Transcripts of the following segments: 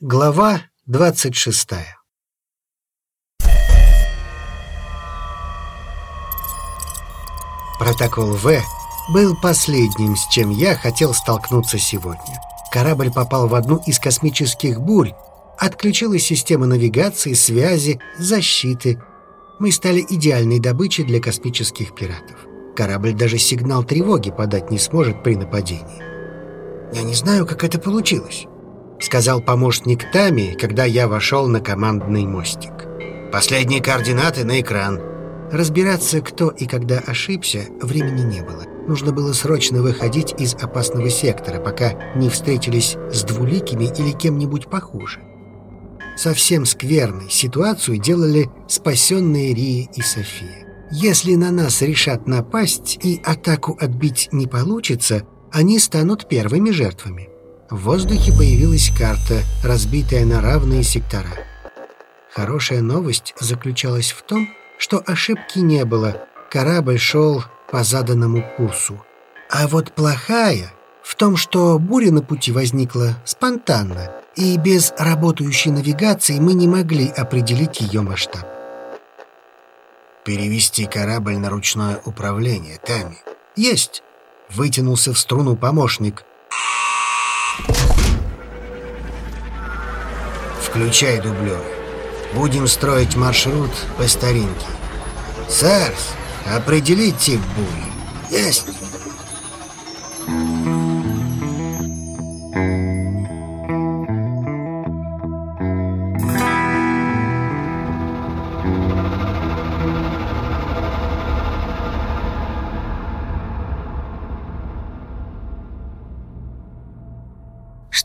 Глава двадцать шестая Протокол В был последним, с чем я хотел столкнуться сегодня. Корабль попал в одну из космических бурь, отключилась система навигации, связи, защиты. Мы стали идеальной добычей для космических пиратов. Корабль даже сигнал тревоги подать не сможет при нападении. Я не знаю, как это получилось. — сказал помощник Тами, когда я вошел на командный мостик. «Последние координаты на экран». Разбираться, кто и когда ошибся, времени не было. Нужно было срочно выходить из опасного сектора, пока не встретились с двуликими или кем-нибудь похуже. Совсем скверной ситуацию делали спасенные Рия и София. Если на нас решат напасть и атаку отбить не получится, они станут первыми жертвами. В воздухе появилась карта, разбитая на равные сектора. Хорошая новость заключалась в том, что ошибки не было, корабль шел по заданному курсу. А вот плохая в том, что буря на пути возникла спонтанно, и без работающей навигации мы не могли определить ее масштаб. «Перевести корабль на ручное управление, Тами». «Есть!» — вытянулся в струну помощник — Включай дублер. Будем строить маршрут по старинке. Сарс, определить тип бури. Есть.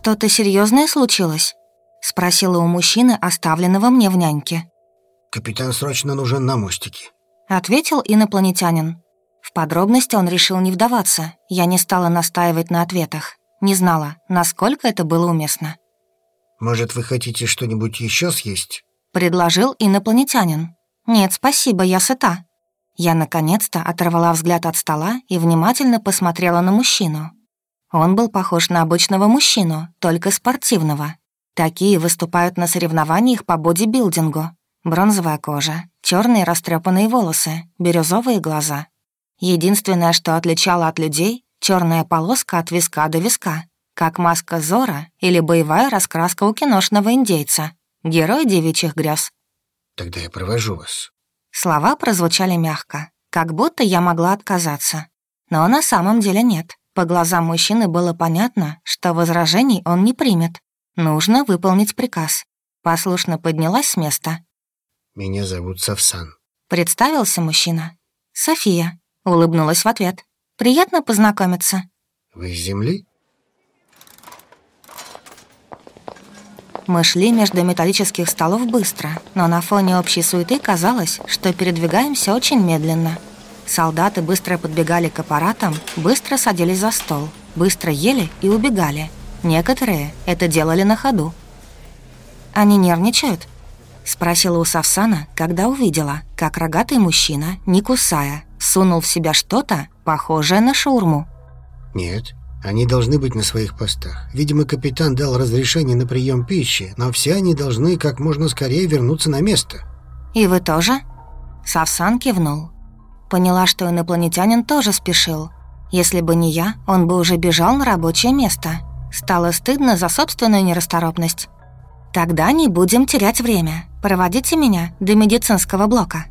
«Что-то серьезное случилось?» — спросила у мужчины, оставленного мне в няньке. «Капитан срочно нужен на мостике», — ответил инопланетянин. В подробности он решил не вдаваться. Я не стала настаивать на ответах. Не знала, насколько это было уместно. «Может, вы хотите что-нибудь еще съесть?» — предложил инопланетянин. «Нет, спасибо, я сыта». Я наконец-то оторвала взгляд от стола и внимательно посмотрела на мужчину. Он был похож на обычного мужчину, только спортивного. Такие выступают на соревнованиях по бодибилдингу. Бронзовая кожа, черные растрепанные волосы, бирюзовые глаза. Единственное, что отличало от людей — черная полоска от виска до виска, как маска Зора или боевая раскраска у киношного индейца. Герой девичьих грез. «Тогда я провожу вас». Слова прозвучали мягко, как будто я могла отказаться. Но на самом деле нет. По глазам мужчины было понятно, что возражений он не примет. Нужно выполнить приказ. Послушно поднялась с места. «Меня зовут Савсан», — представился мужчина. «София», — улыбнулась в ответ. «Приятно познакомиться». «Вы с Земли?» Мы шли между металлических столов быстро, но на фоне общей суеты казалось, что передвигаемся очень медленно — Солдаты быстро подбегали к аппаратам, быстро садились за стол, быстро ели и убегали. Некоторые это делали на ходу. «Они нервничают?» — спросила у Савсана, когда увидела, как рогатый мужчина, не кусая, сунул в себя что-то, похожее на шаурму. «Нет, они должны быть на своих постах. Видимо, капитан дал разрешение на прием пищи, но все они должны как можно скорее вернуться на место». «И вы тоже?» Савсан кивнул. Поняла, что инопланетянин тоже спешил. Если бы не я, он бы уже бежал на рабочее место. Стало стыдно за собственную нерасторопность. «Тогда не будем терять время. Проводите меня до медицинского блока».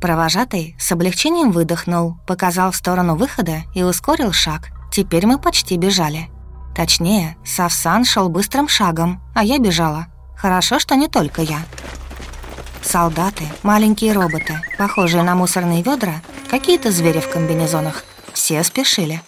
Провожатый с облегчением выдохнул, показал в сторону выхода и ускорил шаг. Теперь мы почти бежали. Точнее, Савсан шел быстрым шагом, а я бежала. Хорошо, что не только я. Солдаты, маленькие роботы, похожие на мусорные ведра, какие-то звери в комбинезонах. Все спешили.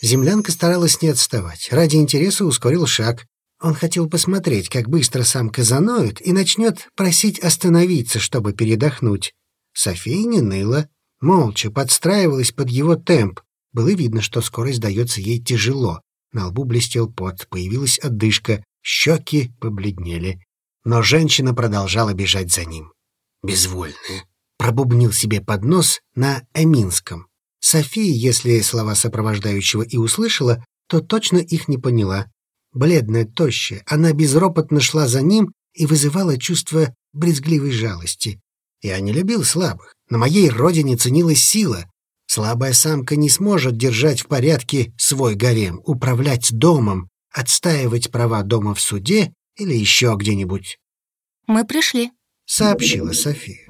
Землянка старалась не отставать. Ради интереса ускорил шаг. Он хотел посмотреть, как быстро самка заноет и начнет просить остановиться, чтобы передохнуть. София не ныла, молча подстраивалась под его темп. Было видно, что скорость дается ей тяжело. На лбу блестел пот, появилась отдышка. Щеки побледнели, но женщина продолжала бежать за ним. «Безвольная», — пробубнил себе под нос на эминском. София, если слова сопровождающего и услышала, то точно их не поняла. Бледная, тощая, она безропотно шла за ним и вызывала чувство брезгливой жалости. Я не любил слабых. На моей родине ценилась сила. Слабая самка не сможет держать в порядке свой гарем, управлять домом, отстаивать права дома в суде или еще где-нибудь. «Мы пришли», — сообщила София.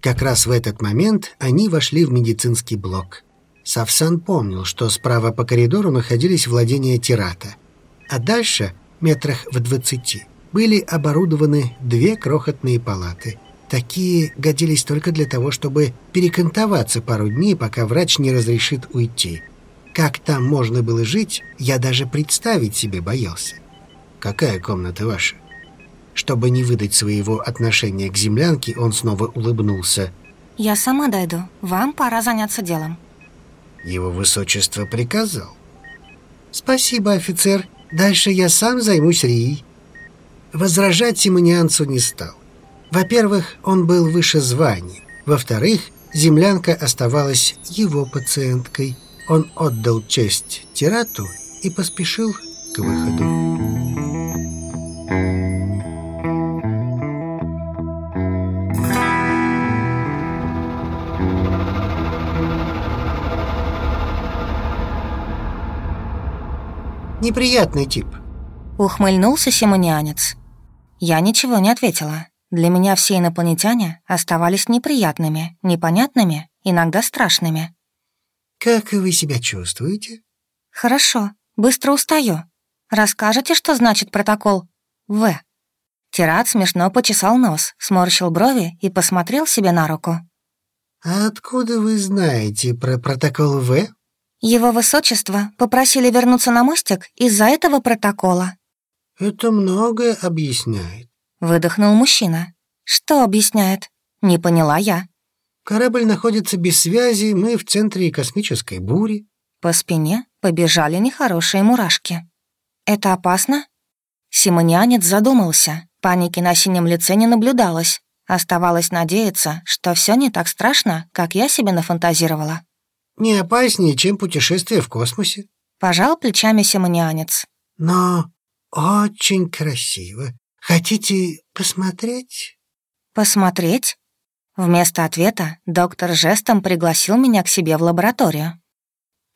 Как раз в этот момент они вошли в медицинский блок. Савсан помнил, что справа по коридору находились владения Тирата, а дальше, метрах в двадцати, были оборудованы две крохотные палаты. Такие годились только для того, чтобы перекантоваться пару дней, пока врач не разрешит уйти. Как там можно было жить, я даже представить себе боялся. «Какая комната ваша?» Чтобы не выдать своего отношения к землянке, он снова улыбнулся. «Я сама дойду. Вам пора заняться делом». Его высочество приказал. «Спасибо, офицер. Дальше я сам займусь Рией». Возражать Симонианцу не стал. Во-первых, он был выше звания. Во-вторых, землянка оставалась его пациенткой. Он отдал честь Тирату и поспешил к выходу. Неприятный тип. Ухмыльнулся симонианец. Я ничего не ответила. Для меня все инопланетяне оставались неприятными, непонятными, иногда страшными. «Как вы себя чувствуете?» «Хорошо, быстро устаю. Расскажете, что значит протокол В?» Тират смешно почесал нос, сморщил брови и посмотрел себе на руку. «А откуда вы знаете про протокол В?» Его высочество попросили вернуться на мостик из-за этого протокола. «Это многое объясняет», — выдохнул мужчина. «Что объясняет?» — не поняла я. «Корабль находится без связи, мы в центре космической бури». По спине побежали нехорошие мурашки. «Это опасно?» Симонянец задумался. Паники на синем лице не наблюдалось. Оставалось надеяться, что все не так страшно, как я себе нафантазировала. «Не опаснее, чем путешествие в космосе». Пожал плечами симонианец. «Но очень красиво. Хотите посмотреть?» «Посмотреть?» Вместо ответа доктор жестом пригласил меня к себе в лабораторию.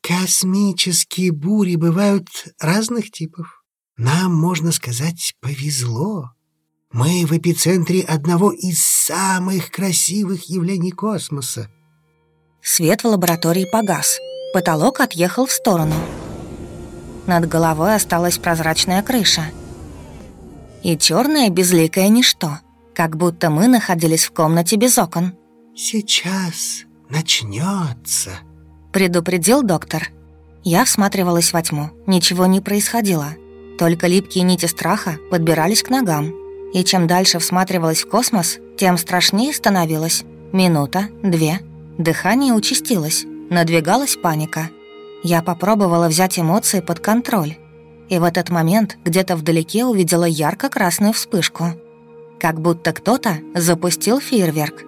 «Космические бури бывают разных типов. Нам, можно сказать, повезло. Мы в эпицентре одного из самых красивых явлений космоса. Свет в лаборатории погас. Потолок отъехал в сторону. Над головой осталась прозрачная крыша. И черное безликое ничто, как будто мы находились в комнате без окон. «Сейчас начнется», — предупредил доктор. Я всматривалась во тьму. Ничего не происходило. Только липкие нити страха подбирались к ногам. И чем дальше всматривалась в космос, тем страшнее становилось. Минута, две. Дыхание участилось, надвигалась паника. Я попробовала взять эмоции под контроль. И в этот момент где-то вдалеке увидела ярко-красную вспышку. Как будто кто-то запустил фейерверк.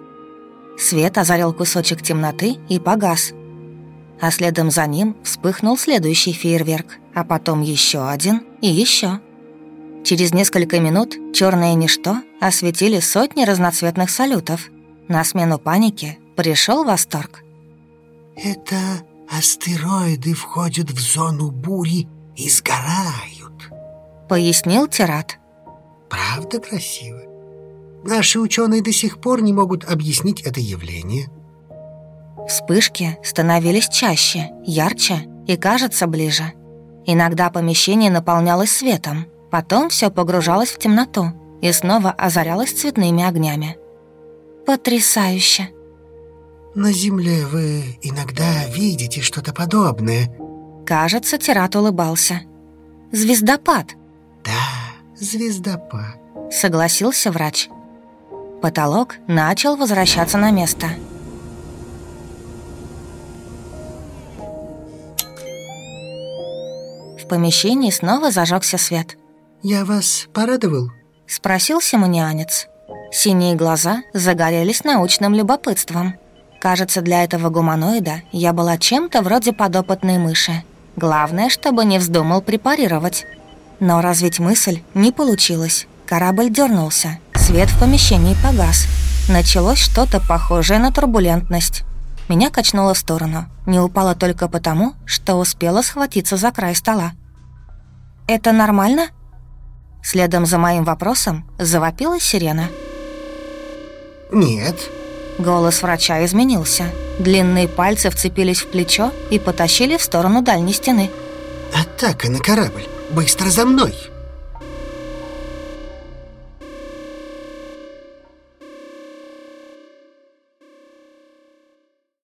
Свет озарил кусочек темноты и погас. А следом за ним вспыхнул следующий фейерверк, а потом еще один и еще. Через несколько минут черное ничто осветили сотни разноцветных салютов. На смену панике пришел восторг. «Это астероиды входят в зону бури и сгорают», — пояснил Тират. «Правда красиво? Наши ученые до сих пор не могут объяснить это явление». Вспышки становились чаще, ярче и, кажется, ближе. Иногда помещение наполнялось светом, потом все погружалось в темноту и снова озарялось цветными огнями. «Потрясающе!» На Земле вы иногда видите что-то подобное. Кажется, Тират улыбался. Звездопад. Да, звездопад. Согласился врач. Потолок начал возвращаться на место. В помещении снова зажегся свет. «Я вас порадовал?» — спросил симонианец. Синие глаза загорелись научным любопытством. Кажется, для этого гуманоида я была чем-то вроде подопытной мыши. Главное, чтобы не вздумал препарировать. Но развить мысль не получилось. Корабль дернулся, свет в помещении погас. Началось что-то похожее на турбулентность. Меня качнуло в сторону. Не упала только потому, что успела схватиться за край стола. «Это нормально?» Следом за моим вопросом завопила сирена. «Нет». Голос врача изменился. Длинные пальцы вцепились в плечо и потащили в сторону дальней стены. «Атака на корабль! Быстро за мной!»